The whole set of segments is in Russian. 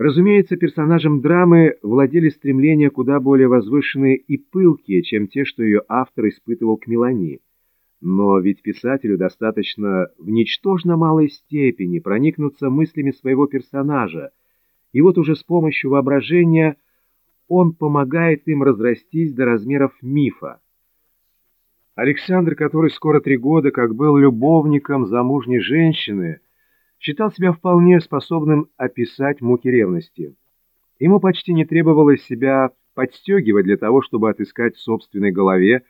Разумеется, персонажам драмы владели стремления куда более возвышенные и пылкие, чем те, что ее автор испытывал к Мелани. Но ведь писателю достаточно в ничтожно малой степени проникнуться мыслями своего персонажа, и вот уже с помощью воображения он помогает им разрастись до размеров мифа. Александр, который скоро три года как был любовником замужней женщины, считал себя вполне способным описать муки ревности. Ему почти не требовалось себя подстегивать для того, чтобы отыскать в собственной голове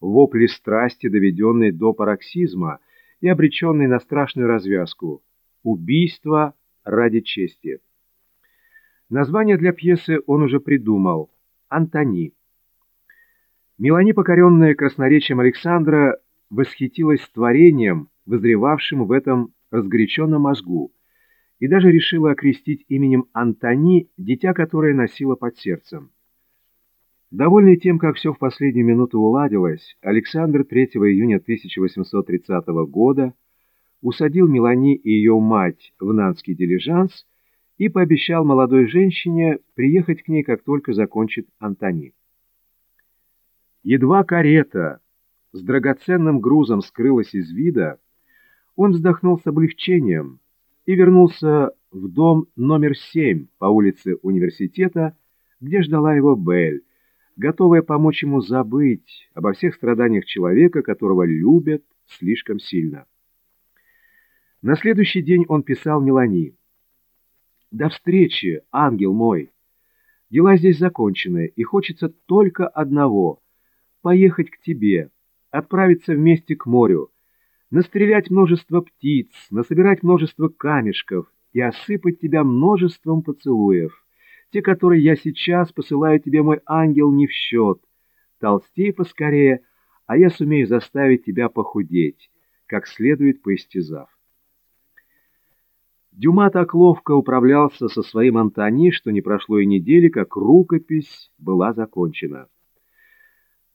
вопли страсти, доведенные до пароксизма и обреченные на страшную развязку – убийство ради чести. Название для пьесы он уже придумал – «Антони». Мелани, покоренная красноречием Александра, восхитилась творением, вызревавшим в этом разгоряченном мозгу, и даже решила окрестить именем Антони дитя, которое носила под сердцем. Довольный тем, как все в последнюю минуту уладилось, Александр 3 июня 1830 года усадил Мелани и ее мать в нанский дилижанс и пообещал молодой женщине приехать к ней, как только закончит Антони. Едва карета с драгоценным грузом скрылась из вида, он вздохнул с облегчением и вернулся в дом номер семь по улице университета, где ждала его Белль, готовая помочь ему забыть обо всех страданиях человека, которого любят слишком сильно. На следующий день он писал Мелани. «До встречи, ангел мой! Дела здесь закончены, и хочется только одного — поехать к тебе, отправиться вместе к морю, настрелять множество птиц, насобирать множество камешков и осыпать тебя множеством поцелуев. Те, которые я сейчас посылаю тебе, мой ангел, не в счет. Толстей поскорее, а я сумею заставить тебя похудеть, как следует поистязав. Дюма так ловко управлялся со своим Антони, что не прошло и недели, как рукопись была закончена.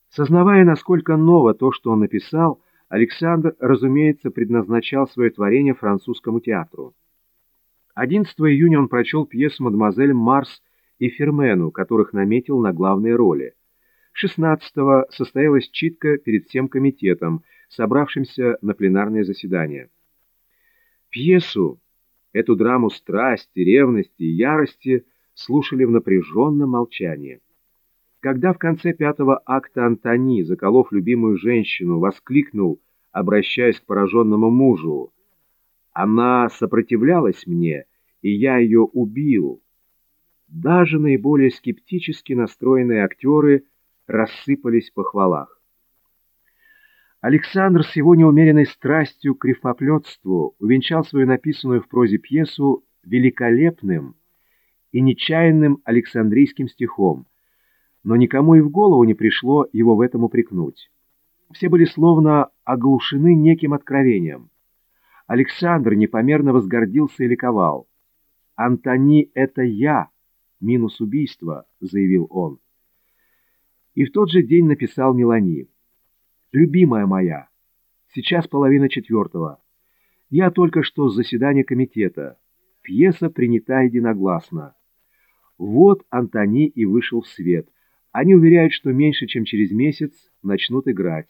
Сознавая, насколько ново то, что он написал, Александр, разумеется, предназначал свое творение французскому театру. 11 июня он прочел пьесу «Мадемуазель Марс» и «Фермену», которых наметил на главные роли. 16-го состоялась читка перед всем комитетом, собравшимся на пленарное заседание. Пьесу, эту драму страсти, ревности и ярости, слушали в напряженном молчании. Когда в конце пятого акта Антони, заколов любимую женщину, воскликнул, обращаясь к пораженному мужу, «Она сопротивлялась мне, и я ее убил», даже наиболее скептически настроенные актеры рассыпались в похвалах. Александр с его неумеренной страстью к рифмоплетству увенчал свою написанную в прозе пьесу великолепным и нечаянным александрийским стихом, но никому и в голову не пришло его в этом упрекнуть. Все были словно оглушены неким откровением. Александр непомерно возгордился и ликовал. «Антони — это я, минус убийство», — заявил он. И в тот же день написал Мелани. «Любимая моя, сейчас половина четвертого. Я только что с заседания комитета. Пьеса принята единогласно. Вот Антони и вышел в свет». Они уверяют, что меньше, чем через месяц начнут играть.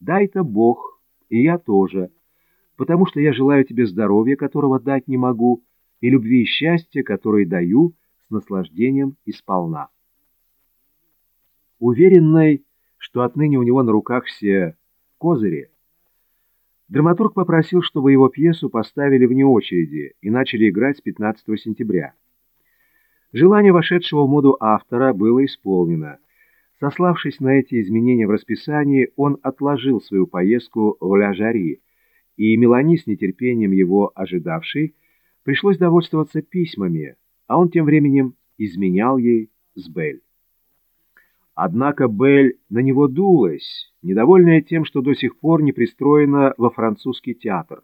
Дай-то Бог, и я тоже, потому что я желаю тебе здоровья, которого дать не могу, и любви и счастья, которые даю с наслаждением и сполна. Уверенный, что отныне у него на руках все козыри, драматург попросил, чтобы его пьесу поставили вне очереди и начали играть с 15 сентября. Желание вошедшего в моду автора было исполнено. Сославшись на эти изменения в расписании, он отложил свою поездку в Ля-Жари, и Мелани, с нетерпением его ожидавшей, пришлось довольствоваться письмами, а он тем временем изменял ей с Бель. Однако Бель на него дулась, недовольная тем, что до сих пор не пристроена во французский театр.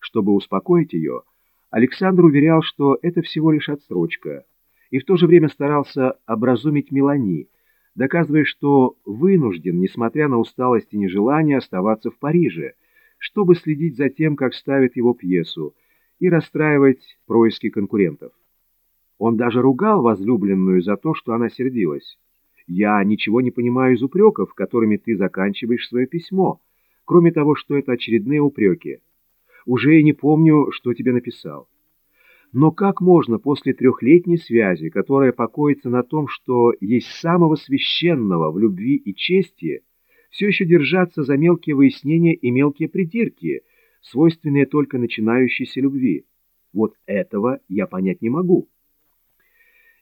Чтобы успокоить ее, Александр уверял, что это всего лишь отсрочка – и в то же время старался образумить Мелани, доказывая, что вынужден, несмотря на усталость и нежелание, оставаться в Париже, чтобы следить за тем, как ставят его пьесу, и расстраивать происки конкурентов. Он даже ругал возлюбленную за то, что она сердилась. «Я ничего не понимаю из упреков, которыми ты заканчиваешь свое письмо, кроме того, что это очередные упреки. Уже и не помню, что тебе написал. Но как можно после трехлетней связи, которая покоится на том, что есть самого священного в любви и чести, все еще держаться за мелкие выяснения и мелкие придирки, свойственные только начинающейся любви? Вот этого я понять не могу.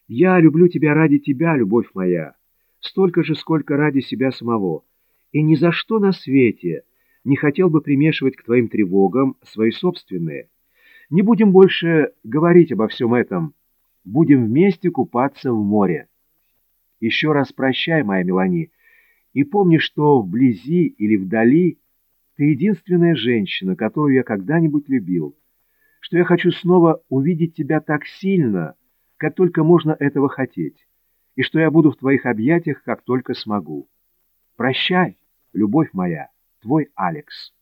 Я люблю тебя ради тебя, любовь моя, столько же, сколько ради себя самого, и ни за что на свете не хотел бы примешивать к твоим тревогам свои собственные. Не будем больше говорить обо всем этом. Будем вместе купаться в море. Еще раз прощай, моя Мелани, и помни, что вблизи или вдали ты единственная женщина, которую я когда-нибудь любил что я хочу снова увидеть тебя так сильно, как только можно этого хотеть, и что я буду в твоих объятиях, как только смогу. Прощай, любовь моя, твой Алекс.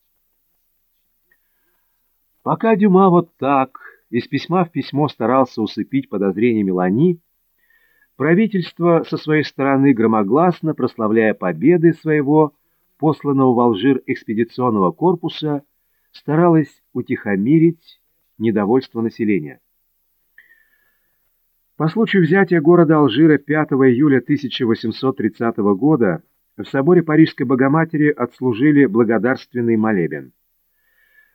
Пока Дюма вот так из письма в письмо старался усыпить подозрения Мелани, правительство со своей стороны громогласно, прославляя победы своего посланного в Алжир экспедиционного корпуса, старалось утихомирить недовольство населения. По случаю взятия города Алжира 5 июля 1830 года в соборе Парижской Богоматери отслужили благодарственный молебен.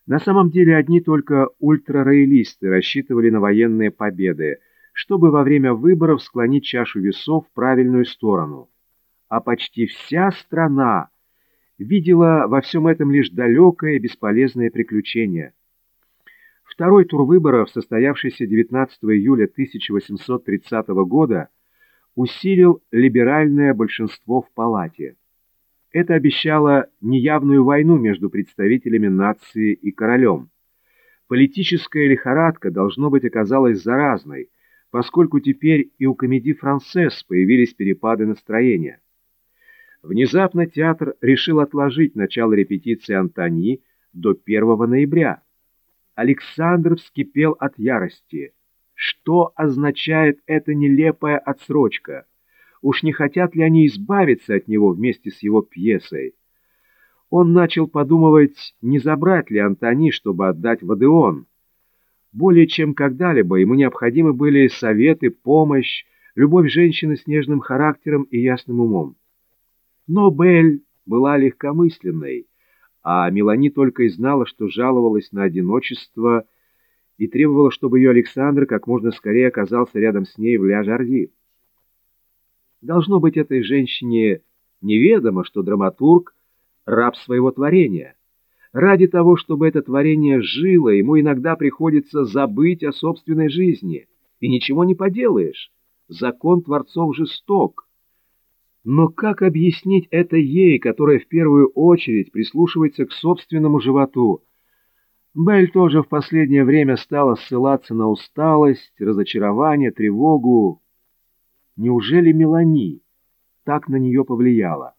На самом деле одни только ультрароялисты рассчитывали на военные победы, чтобы во время выборов склонить чашу весов в правильную сторону. А почти вся страна видела во всем этом лишь далекое бесполезное приключение – Второй тур выборов, состоявшийся 19 июля 1830 года, усилил либеральное большинство в палате. Это обещало неявную войну между представителями нации и королем. Политическая лихорадка, должно быть, оказалась заразной, поскольку теперь и у комедии «Францесс» появились перепады настроения. Внезапно театр решил отложить начало репетиции «Антони» до 1 ноября. Александр вскипел от ярости. Что означает эта нелепая отсрочка? Уж не хотят ли они избавиться от него вместе с его пьесой? Он начал подумывать, не забрать ли Антони, чтобы отдать в Адеон. Более чем когда-либо ему необходимы были советы, помощь, любовь женщины с нежным характером и ясным умом. Но Белль была легкомысленной, а Мелани только и знала, что жаловалась на одиночество и требовала, чтобы ее Александр как можно скорее оказался рядом с ней в Ля-Жарди. Должно быть, этой женщине неведомо, что драматург — раб своего творения. Ради того, чтобы это творение жило, ему иногда приходится забыть о собственной жизни. И ничего не поделаешь. Закон творцов жесток. Но как объяснить это ей, которая в первую очередь прислушивается к собственному животу? Белль тоже в последнее время стала ссылаться на усталость, разочарование, тревогу. Неужели Мелани так на нее повлияла?